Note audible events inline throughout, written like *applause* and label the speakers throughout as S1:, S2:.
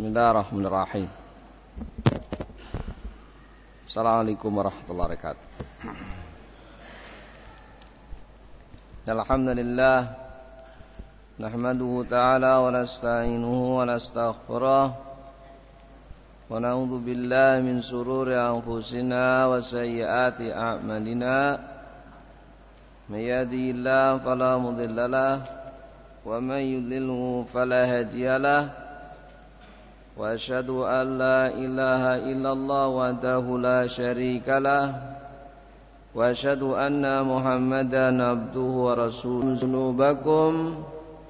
S1: Bismillahirrahmanirrahim. Assalamualaikum warahmatullahi wabarakatuh. Alhamdulillah nahmaduhu ta'ala wa nasta'inuhu wa nastaghfiruh wa na'udzu billahi min sururi anfusina wa sayyiati a'malina may yahdihillahu fala mudilla lahu wa may yudlilhu fala hadiya lahu وأشهد أن لا إله إلا الله وحده لا شريك له وأشهد أن محمدا عبده ورسوله. ذنوبكم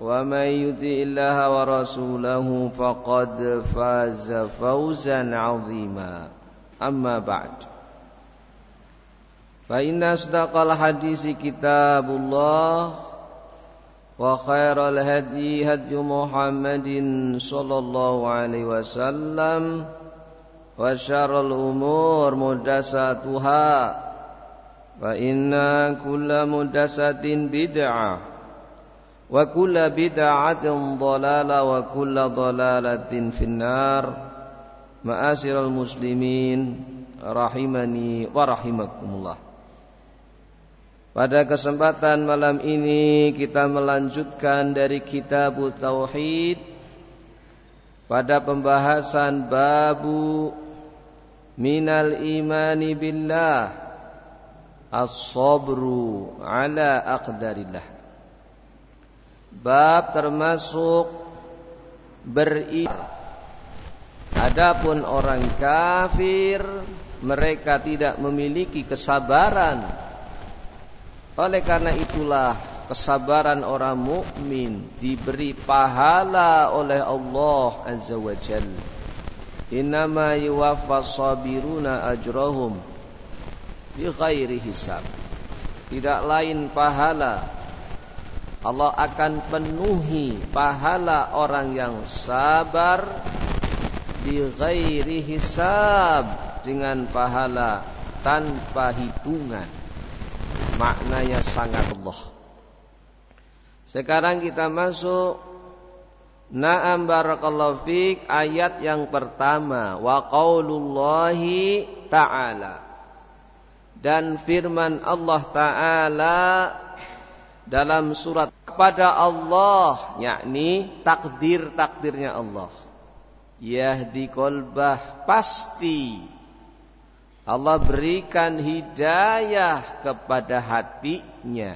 S1: ومن يطع الله ورسوله فقد فاز فوزا عظيما. أما بعد فإن أصدق الحديث كتاب الله وخير الهدي هدي محمد صلى الله عليه وسلم وشر الأمور مدساتها فإن كل مدسة بدعة وكل بدعة ضلالة وكل ضلالة في النار. مآسر المسلمين رحمني ورحمكم الله Pada kesempatan malam ini kita melanjutkan dari kitab Tauhid pada pembahasan babu minal imani billah as-sabru ala aqdarillah. Bab termasuk beriman. Adapun orang kafir mereka tidak memiliki kesabaran oleh karena itulah kesabaran orang mukmin diberi pahala oleh Allah Azza wa Jalla. Innama yuwaffas sabiruna ajrahum bi ghairi hisab. Tidak lain pahala Allah akan penuhi pahala orang yang sabar bi ghairi hisab dengan pahala tanpa hitungan maknanya sangat Allah. Sekarang kita masuk Na'am barakallahu fik ayat yang pertama. Wa qaulullahi ta'ala. Dan firman Allah taala dalam surat kepada Allah yakni takdir-takdirnya Allah. Yahdi qalbah pasti Allah berikan hidayah kepada hatinya.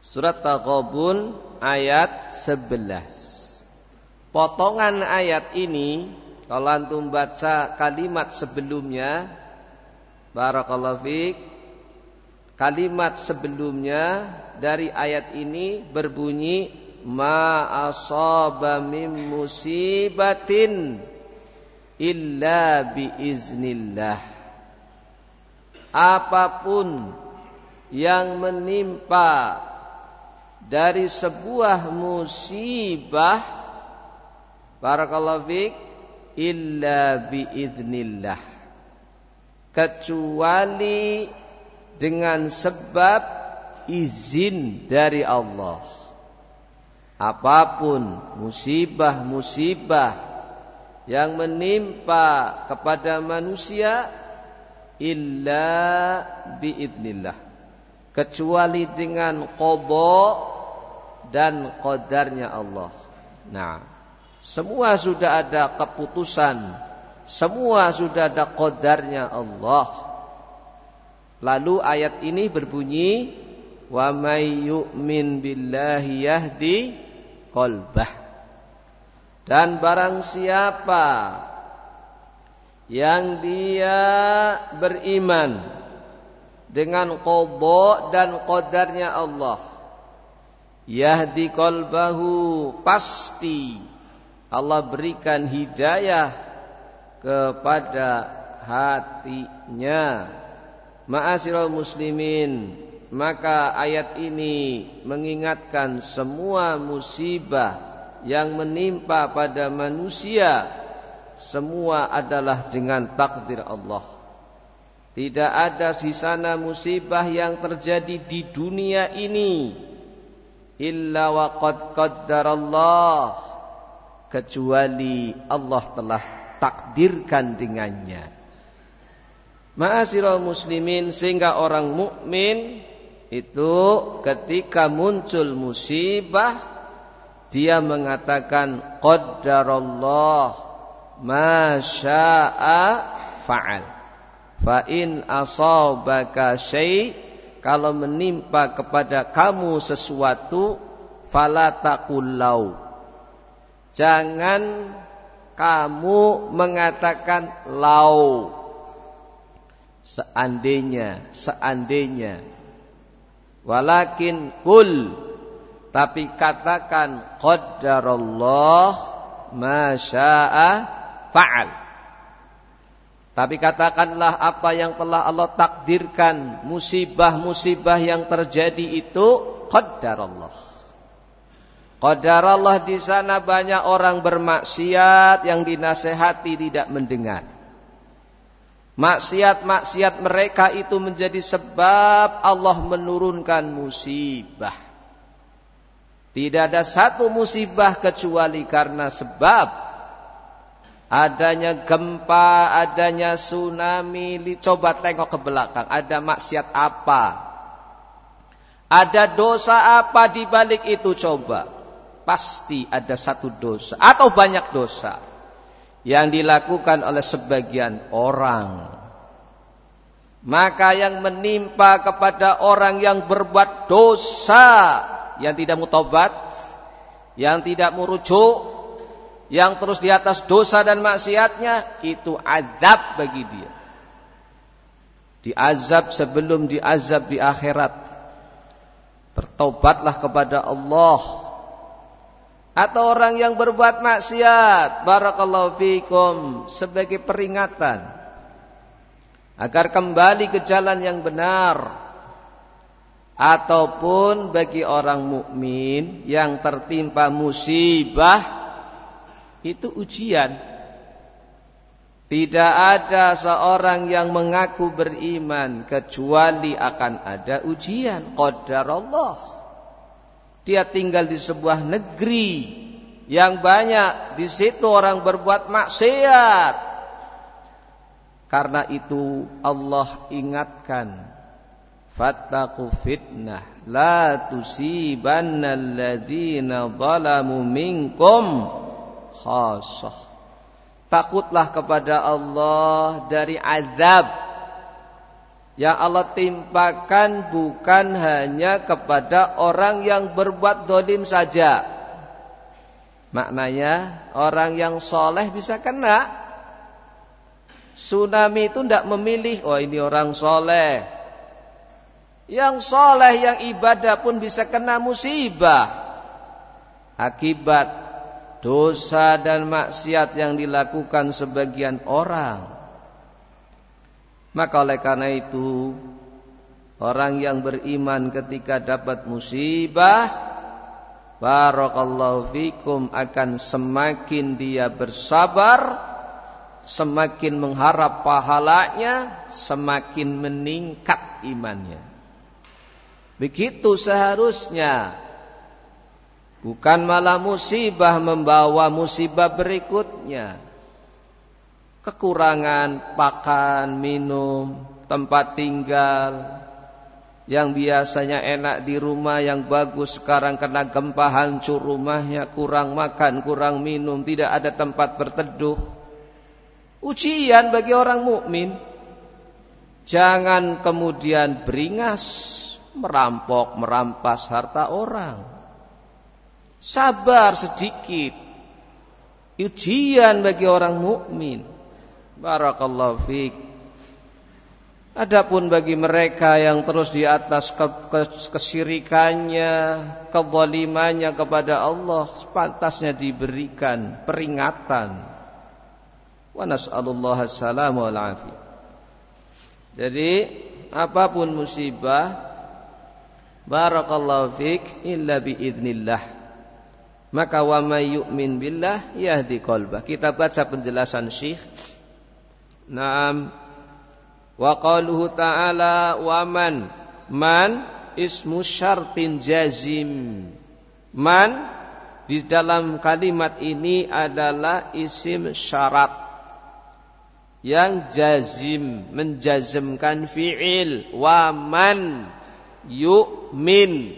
S1: Surat Taghabun ayat 11. Potongan ayat ini kalau antum baca kalimat sebelumnya Barakallahu fiik Kalimat sebelumnya dari ayat ini berbunyi ma asaba musibatin illa biiznillah. Apa pun yang menimpa dari sebuah musibah barakallahu fik illa biiznillah. Kecuali dengan sebab izin dari Allah. Apa pun musibah-musibah yang menimpa kepada manusia illa biidnillah kecuali dengan qada dan qadarnya Allah. Nah, semua sudah ada keputusan, semua sudah ada qadarnya Allah. Lalu ayat ini berbunyi wa may yu'min billahi yahdi qalbah dan barang siapa yang dia beriman dengan qadha dan qadarnya Allah yahdi qalbahu pasti Allah berikan hidayah kepada hatinya. Ma'asyiral muslimin maka ayat ini mengingatkan semua musibah yang menimpa pada manusia semua adalah dengan takdir Allah. Tidak ada di sana musibah yang terjadi di dunia ini illa waqad qaddarallah kecuali Allah telah takdirkan dengannya. Ma'asyiral muslimin sehingga orang mukmin itu ketika muncul musibah dia mengatakan qaddarallah ma syaa fa'al. Fa in asabaka syai' kalau menimpa kepada kamu sesuatu fala taqullau. Jangan kamu mengatakan lau. Seandainya, seandainya. Walakin kul. Tapi katakan qaddarallah ma syaa fa'al. Tapi katakanlah apa yang telah Allah takdirkan, musibah-musibah yang terjadi itu qaddarallah. Qadar Allah di sana banyak orang bermaksiat yang dinasehati tidak mendengar. Maksiat-maksiat mereka itu menjadi sebab Allah menurunkan musibah. Tidak ada satu musibah kecuali karena sebab adanya gempa, adanya tsunami. Coba tengok ke belakang, ada maksiat apa? Ada dosa apa di balik itu coba? pasti ada satu dosa atau banyak dosa yang dilakukan oleh sebagian orang. Maka yang menimpa kepada orang yang berbuat dosa yang tidak mutobat, yang tidak merujuk, yang terus di atas dosa dan maksiatnya itu azab bagi dia. Diazab sebelum diazab di akhirat. Bertobatlah kepada Allah atau orang yang berbuat maksiat barakallahu fikum sebagai peringatan agar kembali ke jalan yang benar ataupun bagi orang mukmin yang tertimpa musibah itu ujian tidak ada seorang yang mengaku beriman kecuali akan ada ujian qadar Allah dia tinggal di sebuah negeri yang banyak di situ orang berbuat maksiat. Karena itu Allah ingatkan Fattaku fitnah La tusibanna alladhina zalamu minkum khasah Takutlah kepada Allah dari azab yang Allah timpakan bukan hanya kepada orang yang berbuat dolim saja. Maknanya orang yang soleh bisa kena. Tsunami itu tidak memilih, oh ini orang soleh. Yang soleh, yang ibadah pun bisa kena musibah. Akibat dosa dan maksiat yang dilakukan sebagian orang. Maka oleh karena itu Orang yang beriman ketika dapat musibah Barakallahu fikum akan semakin dia bersabar Semakin mengharap pahalanya Semakin meningkat imannya Begitu seharusnya Bukan malah musibah membawa musibah berikutnya kekurangan pakan, minum, tempat tinggal yang biasanya enak di rumah yang bagus sekarang kena gempa hancur rumahnya, kurang makan, kurang minum, tidak ada tempat berteduh. Ujian bagi orang mukmin. Jangan kemudian beringas, merampok, merampas harta orang. Sabar sedikit. Ujian bagi orang mukmin. Barakallahu fiik. Adapun bagi mereka yang terus di atas kesyirikannya, kezalimannya kepada Allah, sepantasnya diberikan peringatan. Wa nas'alullah assalamu wal Jadi, apa pun musibah, barakallahu fiik illa biidnillah. Maka wa may yu'min billah yahdi qalbah. Kita baca penjelasan Syekh Naam. Wa qaluhu ta'ala wa man man ismu syartin jazim. Man di dalam kalimat ini adalah isim syarat yang jazim menjazmkan fi'il wa man yu'min.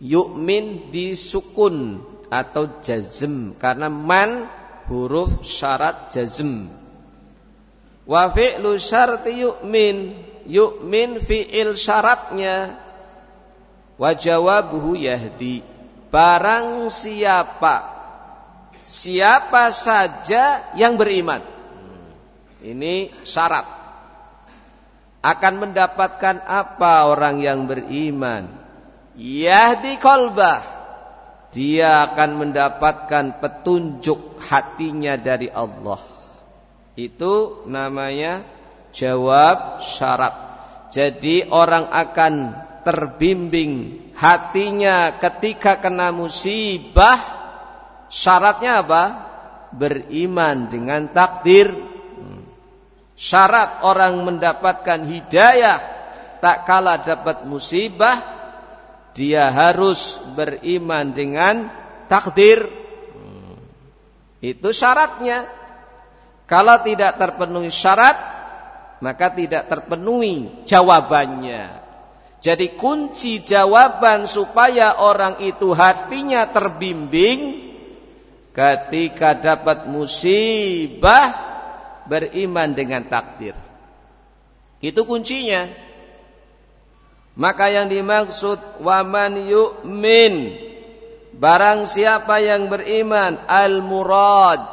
S1: Yu'min disukun atau jazm. Karena man huruf syarat jazm. Wa fi'lu syarti yu'min. Yu'min fi'il syaratnya. Wa jawabuhu yahdi. Barang siapa siapa saja yang beriman. Ini syarat akan mendapatkan apa orang yang beriman. Yahdi kolbah dia akan mendapatkan petunjuk hatinya dari Allah. Itu namanya jawab syarat. Jadi orang akan terbimbing hatinya ketika kena musibah. Syaratnya apa? Beriman dengan takdir. Syarat orang mendapatkan hidayah tak kala dapat musibah dia harus beriman dengan takdir. Itu syaratnya. Kalau tidak terpenuhi syarat, maka tidak terpenuhi jawabannya. Jadi kunci jawaban supaya orang itu hatinya terbimbing ketika dapat musibah beriman dengan takdir. Itu kuncinya. Maka yang dimaksud waman yu'min barang siapa yang beriman al murad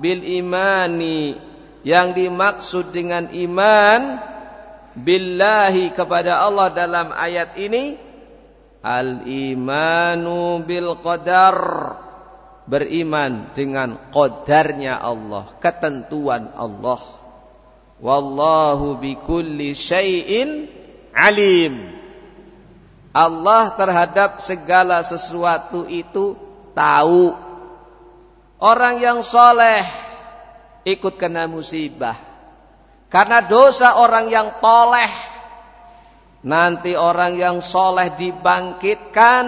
S1: bil imani yang dimaksud dengan iman billahi kepada Allah dalam ayat ini al imanu bil qadar beriman dengan qadarnya Allah ketentuan Allah wallahu bikulli syai'in alim Allah terhadap segala sesuatu itu tahu orang yang soleh ikut kena musibah karena dosa orang yang toleh. Nanti orang yang soleh dibangkitkan.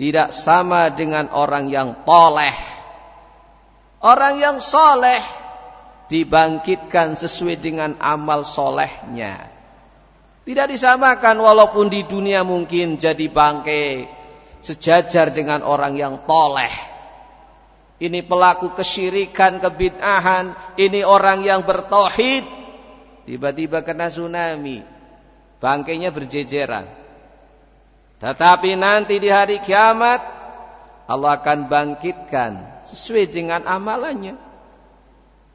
S1: Tidak sama dengan orang yang toleh. Orang yang soleh dibangkitkan sesuai dengan amal solehnya. Tidak disamakan walaupun di dunia mungkin jadi bangke sejajar dengan orang yang toleh. Ini pelaku kesyirikan, kebid'ahan. Ini orang yang bertauhid. Tiba-tiba kena tsunami. Bangkainya berjejeran. Tetapi nanti di hari kiamat Allah akan bangkitkan sesuai dengan amalannya.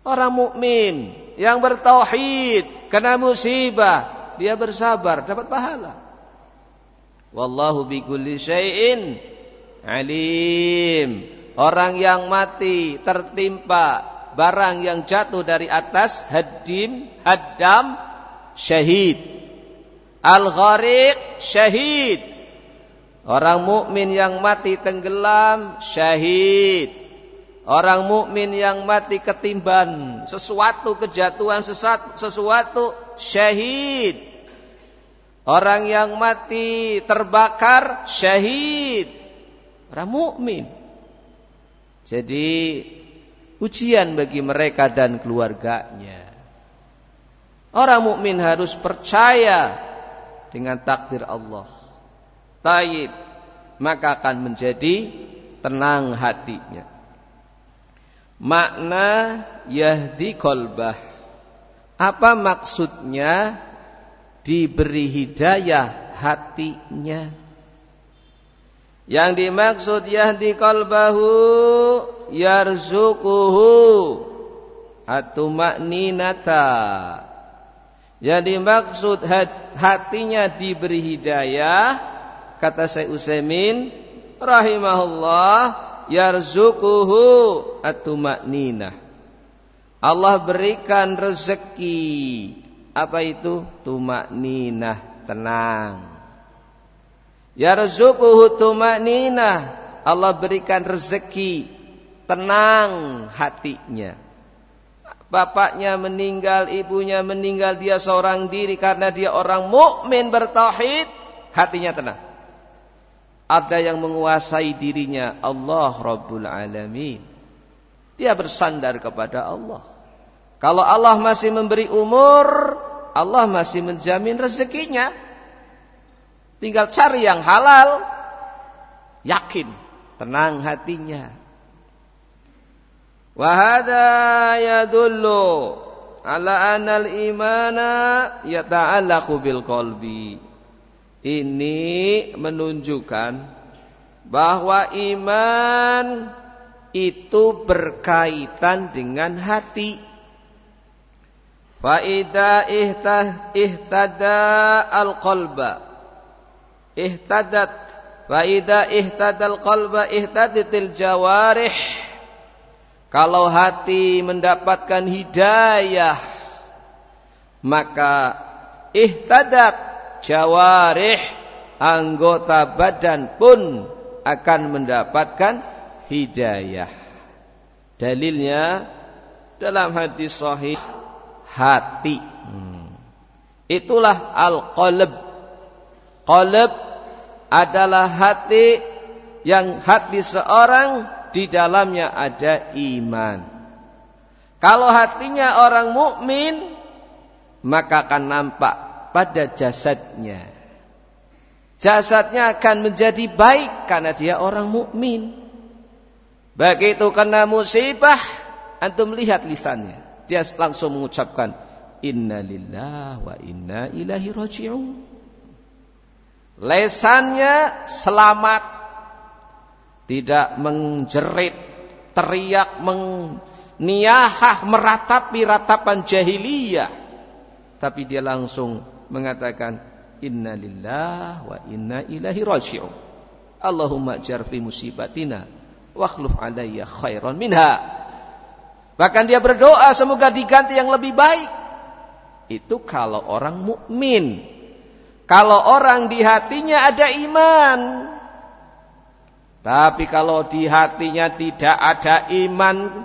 S1: Orang mukmin yang bertauhid kena musibah, dia bersabar dapat pahala. Wallahu bikulli syai'in alim. Orang yang mati tertimpa barang yang jatuh dari atas hadim, hadam, syahid. Al-ghariq, syahid. Orang mukmin yang mati tenggelam, syahid. Orang mukmin yang mati ketimban sesuatu kejatuhan sesuatu syahid. Orang yang mati terbakar syahid. Orang mukmin. Jadi ujian bagi mereka dan keluarganya. Orang mukmin harus percaya dengan takdir Allah. Taib, maka akan menjadi tenang hatinya. Makna yahdi kolbah. Apa maksudnya diberi hidayah hatinya? Yang dimaksud yahdi qalbahu yarzuquhu atumakninata. Yang dimaksud hatinya diberi hidayah kata Syekh Utsaimin rahimahullah yarzuquhu atumakninah. Allah berikan rezeki apa itu tumakninah tenang Yarzuquhu tumanina. Allah berikan rezeki tenang hatinya. Bapaknya meninggal, ibunya meninggal, dia seorang diri karena dia orang mukmin bertauhid, hatinya tenang. Ada yang menguasai dirinya Allah Rabbul Alamin. Dia bersandar kepada Allah. Kalau Allah masih memberi umur, Allah masih menjamin rezekinya. Tinggal cari yang halal, yakin, tenang hatinya. Wahada yadullu ala anal imana yata'allaqu bil qalbi. Ini menunjukkan bahwa iman itu berkaitan dengan hati. Faida ihtada al-qalba ihtadat. Faida ihtadal qalba ihtadatil jawarih Kalau hati mendapatkan hidayah Maka ihtadat jawarih Anggota badan pun akan mendapatkan hidayah Dalilnya dalam hadis sahih hati. Hmm. Itulah al-qalb. Qalb adalah hati yang hati seorang di dalamnya ada iman. Kalau hatinya orang mukmin maka akan nampak pada jasadnya. Jasadnya akan menjadi baik karena dia orang mukmin. Begitu kena musibah, antum lihat lisannya dia langsung mengucapkan Inna lillah wa inna ilahi raji'un. Lesannya selamat. Tidak menjerit, teriak, meniyahah, meratapi ratapan jahiliyah. Tapi dia langsung mengatakan Inna lillah wa inna ilahi raji'un. Allahumma jarfi musibatina wa akhluf alayya khairan minha. Bahkan dia berdoa semoga diganti yang lebih baik. Itu kalau orang mukmin. Kalau orang di hatinya ada iman. Tapi kalau di hatinya tidak ada iman,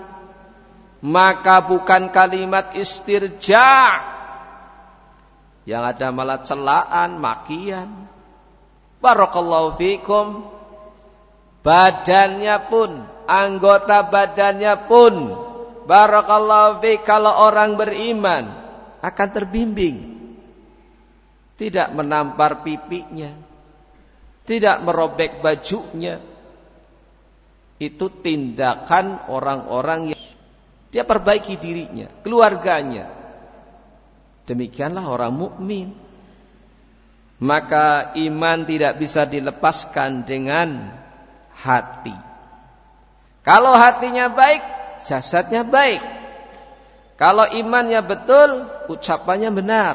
S1: maka bukan kalimat istirja. Yang ada malah celaan, makian. Barakallahu fikum. Badannya pun, anggota badannya pun Barakallahu fi kalau orang beriman akan terbimbing. Tidak menampar pipinya. Tidak merobek bajunya. Itu tindakan orang-orang yang dia perbaiki dirinya, keluarganya. Demikianlah orang mukmin. Maka iman tidak bisa dilepaskan dengan hati. Kalau hatinya baik, jasadnya baik. Kalau imannya betul, ucapannya benar,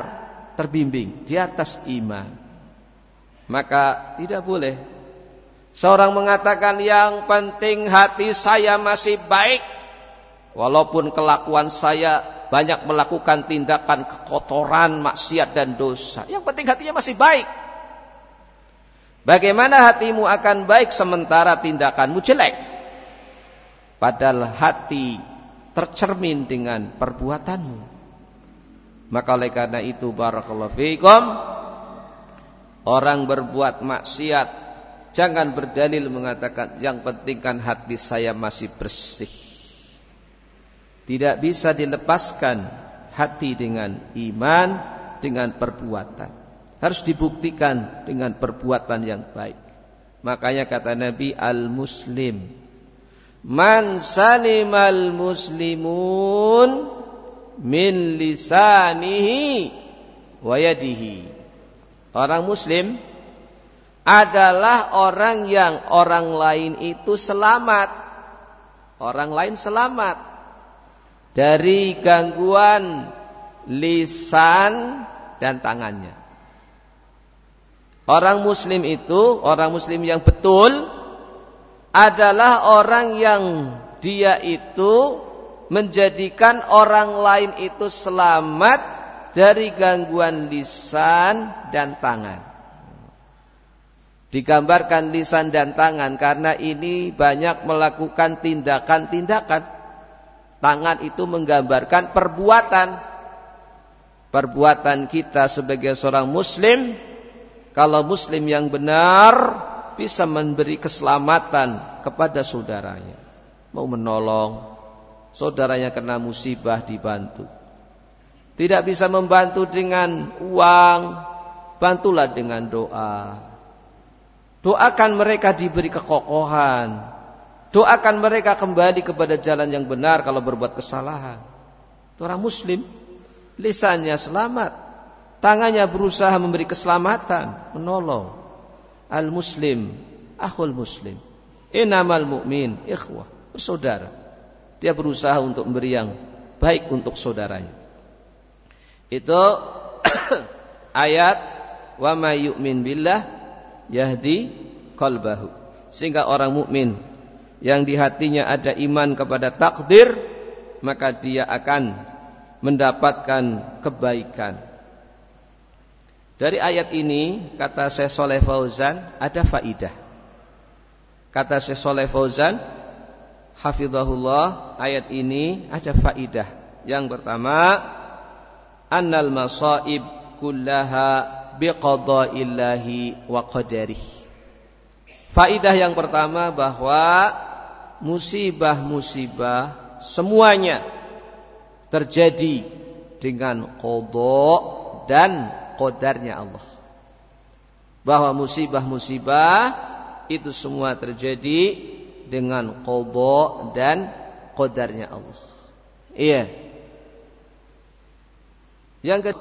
S1: terbimbing di atas iman. Maka tidak boleh seorang mengatakan yang penting hati saya masih baik walaupun kelakuan saya banyak melakukan tindakan kekotoran, maksiat dan dosa. Yang penting hatinya masih baik. Bagaimana hatimu akan baik sementara tindakanmu jelek? Padahal hati tercermin dengan perbuatanmu. Maka oleh karena itu barakallahu fiikum orang berbuat maksiat jangan berdalil mengatakan yang penting kan hati saya masih bersih. Tidak bisa dilepaskan hati dengan iman dengan perbuatan. Harus dibuktikan dengan perbuatan yang baik. Makanya kata Nabi al-muslim Man salimal muslimun min lisanihi wa yadihi. Orang muslim adalah orang yang orang lain itu selamat. Orang lain selamat dari gangguan lisan dan tangannya. Orang muslim itu, orang muslim yang betul adalah orang yang dia itu menjadikan orang lain itu selamat dari gangguan lisan dan tangan. Digambarkan lisan dan tangan karena ini banyak melakukan tindakan-tindakan. Tangan itu menggambarkan perbuatan. Perbuatan kita sebagai seorang muslim, kalau muslim yang benar, bisa memberi keselamatan kepada saudaranya. Mau menolong saudaranya kena musibah dibantu. Tidak bisa membantu dengan uang, bantulah dengan doa. Doakan mereka diberi kekokohan. Doakan mereka kembali kepada jalan yang benar kalau berbuat kesalahan. Orang muslim, lisannya selamat, tangannya berusaha memberi keselamatan, menolong. Al-muslim, akhul muslim. Inamal mu'min, ikhwah, bersaudara. Dia berusaha untuk memberi yang baik untuk saudaranya. Itu *coughs* ayat wa may yu'min billah yahdi qalbahu. Sehingga orang mukmin yang di hatinya ada iman kepada takdir, maka dia akan mendapatkan kebaikan. Dari ayat ini kata Syekh Saleh Fauzan ada faidah. Kata Syekh Saleh Fauzan hafizahullah ayat ini ada faidah. Yang pertama annal masaib kullaha biqada'illahi wa qadarih. Faidah yang pertama bahwa musibah-musibah semuanya terjadi dengan kodok dan kodarnya Allah. Bahwa musibah-musibah itu semua terjadi dengan kodok dan kodarnya Allah. Iya. Yang ke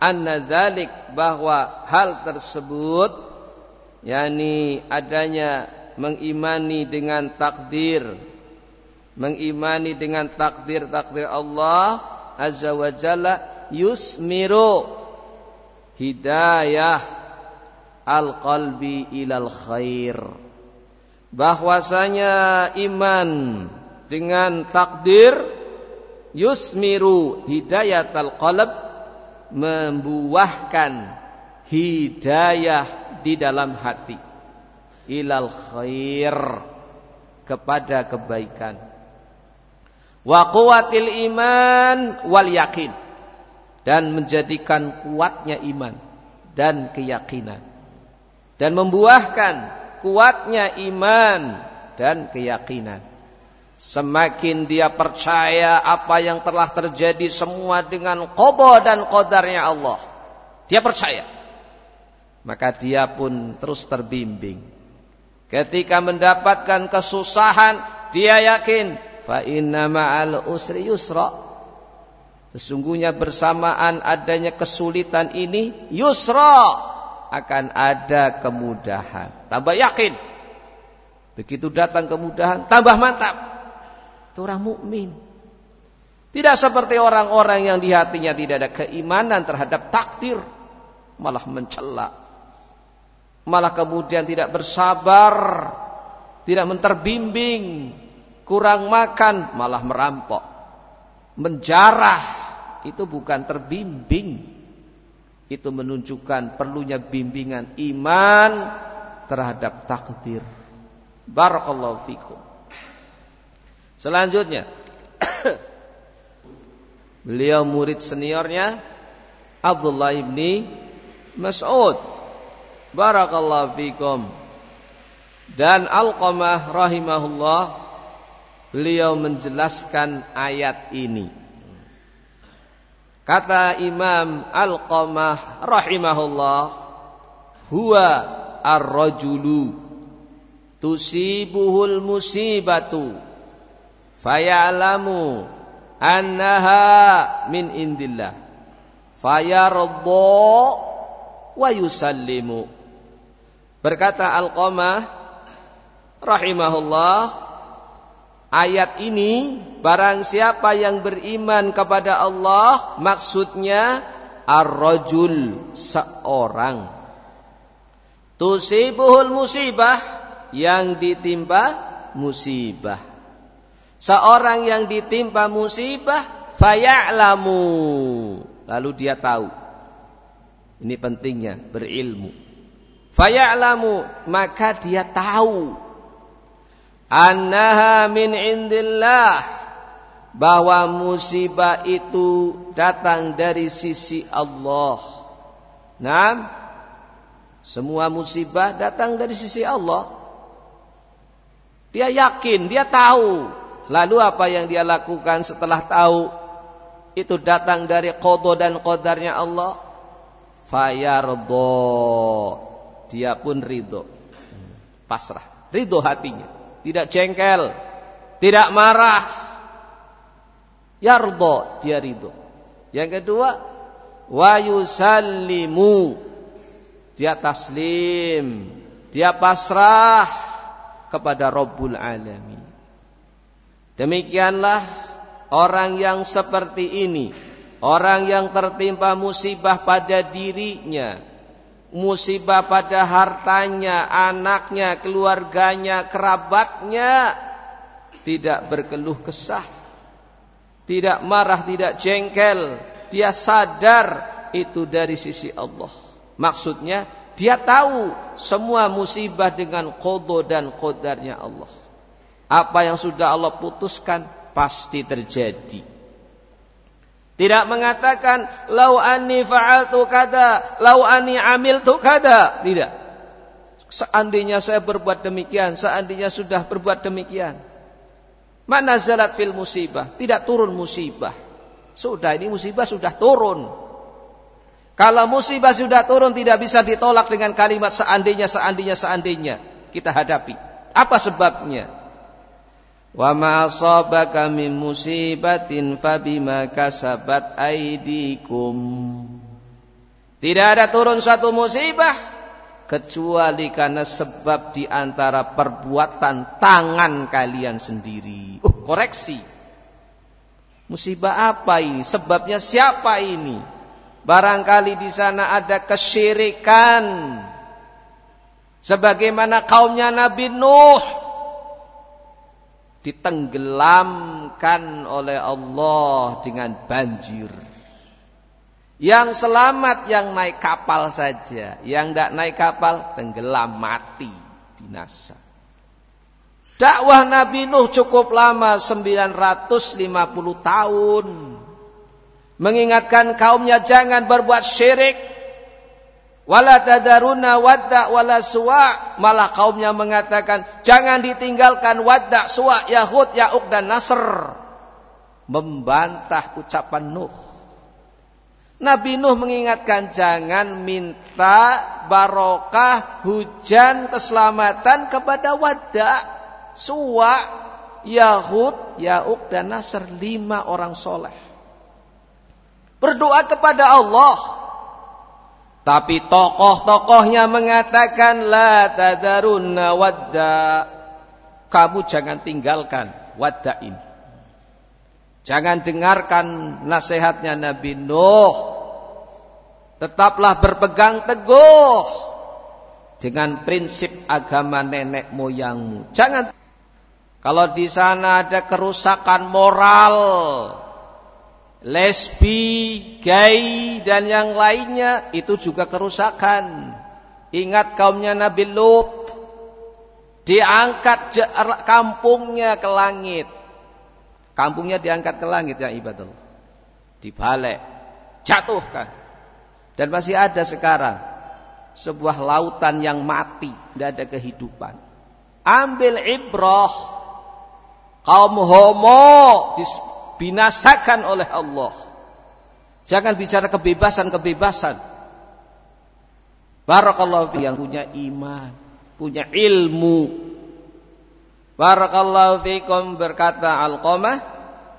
S1: anna dzalik bahwa hal tersebut yakni adanya mengimani dengan takdir. Mengimani dengan takdir-takdir Allah azza wa jalla. Yusmiru hidayah al-qalbi ilal khair. Bahwasanya iman dengan takdir yusmiru hidayatal qalb membuahkan hidayah di dalam hati ilal khair kepada kebaikan wa quwwatil iman wal yakin dan menjadikan kuatnya iman dan keyakinan dan membuahkan kuatnya iman dan keyakinan Semakin dia percaya apa yang telah terjadi semua dengan qada dan qadarnya Allah. Dia percaya. Maka dia pun terus terbimbing. Ketika mendapatkan kesusahan, dia yakin fa inna ma'al usri yusra. Sesungguhnya bersamaan adanya kesulitan ini yusra akan ada kemudahan. Tambah yakin. Begitu datang kemudahan, tambah mantap. Itu orang mukmin. Tidak seperti orang-orang yang di hatinya tidak ada keimanan terhadap takdir, malah mencela. Malah kemudian tidak bersabar, tidak menterbimbing, kurang makan, malah merampok. Menjarah itu bukan terbimbing. Itu menunjukkan perlunya bimbingan iman terhadap takdir. Barakallahu fikum. Selanjutnya *coughs* Beliau murid seniornya Abdullah ibni Mas'ud Barakallahu fikum. Dan Alqamah rahimahullah Beliau menjelaskan ayat ini. Kata Imam Alqamah rahimahullah Huwa ar-rajulu Tusibuhul musibatu fayalamu annaha min indillah fayardo wa yusallimu berkata Al-Qamah rahimahullah ayat ini barang siapa yang beriman kepada Allah maksudnya ar-rajul seorang tusibuhul musibah yang ditimpa musibah Seorang yang ditimpa musibah faya'lamu. Lalu dia tahu. Ini pentingnya berilmu. Faya'lamu maka dia tahu annaha min indillah bahwa musibah itu datang dari sisi Allah. Nah, Semua musibah datang dari sisi Allah. Dia yakin, dia tahu. Lalu apa yang dia lakukan setelah tahu itu datang dari kodo dan kodarnya Allah? Fayardo. Dia pun ridho. Pasrah. Ridho hatinya. Tidak jengkel. Tidak marah. Yardo. Dia ridho. Yang kedua. Wa yusallimu dia taslim, dia pasrah kepada Rabbul Alamin. Demikianlah orang yang seperti ini, orang yang tertimpa musibah pada dirinya, musibah pada hartanya, anaknya, keluarganya, kerabatnya, tidak berkeluh kesah, tidak marah, tidak jengkel, dia sadar itu dari sisi Allah. Maksudnya dia tahu semua musibah dengan kodo dan kodarnya Allah. Apa yang sudah Allah putuskan pasti terjadi. Tidak mengatakan lau ani fa'altu kada, lau ani amiltu kada. Tidak. Seandainya saya berbuat demikian, seandainya sudah berbuat demikian. Mana zalat fil musibah? Tidak turun musibah. Sudah ini musibah sudah turun. Kalau musibah sudah turun tidak bisa ditolak dengan kalimat seandainya, seandainya, seandainya. Kita hadapi. Apa sebabnya? Wa ma asabaka min musibatin fabima kasabat aidikum. Tidak ada turun suatu musibah kecuali karena sebab di antara perbuatan tangan kalian sendiri. Oh, koreksi. Musibah apa ini? Sebabnya siapa ini? Barangkali di sana ada kesyirikan. Sebagaimana kaumnya Nabi Nuh ditenggelamkan oleh Allah dengan banjir. Yang selamat yang naik kapal saja, yang tidak naik kapal tenggelam mati binasa. Dakwah Nabi Nuh cukup lama 950 tahun mengingatkan kaumnya jangan berbuat syirik wala tadaruna wadda wala suwa. Malah kaumnya mengatakan jangan ditinggalkan wadda suwa yahud yauk dan nasr. Membantah ucapan Nuh. Nabi Nuh mengingatkan jangan minta barokah hujan keselamatan kepada wadda suwa yahud yauk dan nasr. Lima orang soleh. Berdoa kepada Allah. Tapi tokoh-tokohnya mengatakan la tadarunna wadda. Kamu jangan tinggalkan wadda ini. Jangan dengarkan nasihatnya Nabi Nuh. Tetaplah berpegang teguh dengan prinsip agama nenek moyangmu. Jangan kalau di sana ada kerusakan moral, lesbi, gay dan yang lainnya itu juga kerusakan. Ingat kaumnya Nabi Lut diangkat kampungnya ke langit. Kampungnya diangkat ke langit ya ibadah. Dibalik, jatuhkan. Dan masih ada sekarang sebuah lautan yang mati, tidak ada kehidupan. Ambil ibrah kaum homo binasakan oleh Allah. Jangan bicara kebebasan-kebebasan. Barakallahu yang punya iman, punya ilmu. Barakallahu fikum berkata Alqamah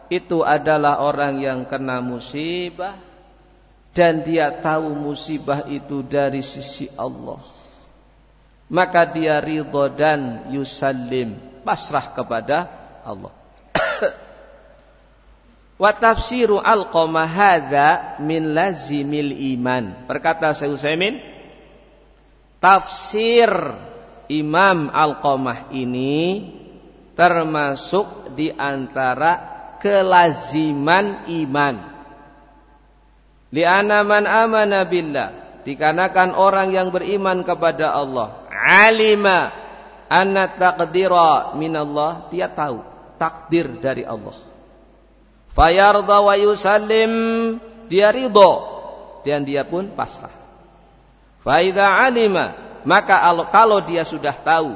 S1: itu adalah orang yang kena musibah dan dia tahu musibah itu dari sisi Allah. Maka dia ridho dan yusallim pasrah kepada Allah. Wa tafsiru alqamah hadza min lazimil iman. Berkata Syekh Utsaimin, tafsir Imam Alqamah ini termasuk di antara kelaziman iman. Li'anna man amana billah, dikarenakan orang yang beriman kepada Allah, alima anna taqdira minallah, dia tahu takdir dari Allah Fayarda wa yusallim. Dia ridho. Dan dia pun pasrah. Faida alima. Maka kalau dia sudah tahu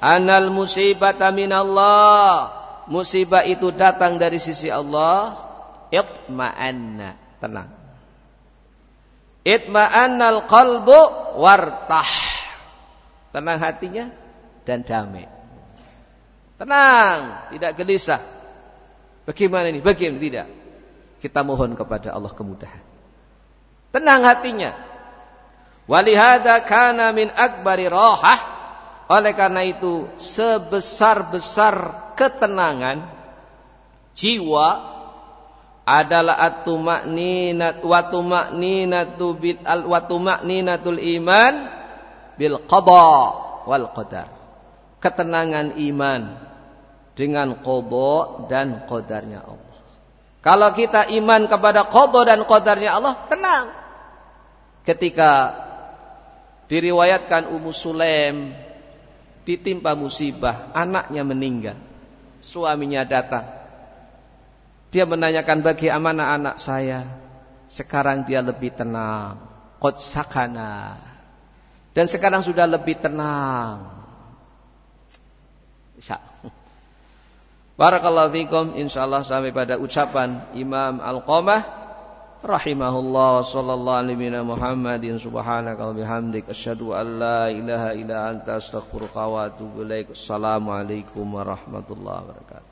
S1: anal musibata minallah. Musibah itu datang dari sisi Allah. Itma'anna tenang. Itma'annal qalbu wartah. Tenang hatinya dan damai. Tenang. Tidak gelisah bagaimana ini? Bagaimana? Tidak. Kita mohon kepada Allah kemudahan. Tenang hatinya. Walihada kana min akbari rohah. Oleh karena itu sebesar-besar ketenangan jiwa adalah at-tuma'ninat wa tuma'ninatu bil al wa tuma'ninatul iman bil qada wal qadar. Ketenangan iman dengan qada dan qadarnya Allah. Kalau kita iman kepada qada dan qadarnya Allah, tenang. Ketika Diriwayatkan Ummu Sulaim ditimpa musibah, anaknya meninggal. Suaminya datang. Dia menanyakan bagi amanah anak saya. Sekarang dia lebih tenang. Qad sakana. Dan sekarang sudah lebih tenang. Insya Barakallahu fikum. Insyaallah sampai pada ucapan Imam Al-Qamah rahimahullah sallallahu alaihi Muhammadin subhanaka wa bihamdik asyhadu an la ilaha illa anta astaghfiruka wa atubu ilaik. Assalamu alaikum warahmatullahi wabarakatuh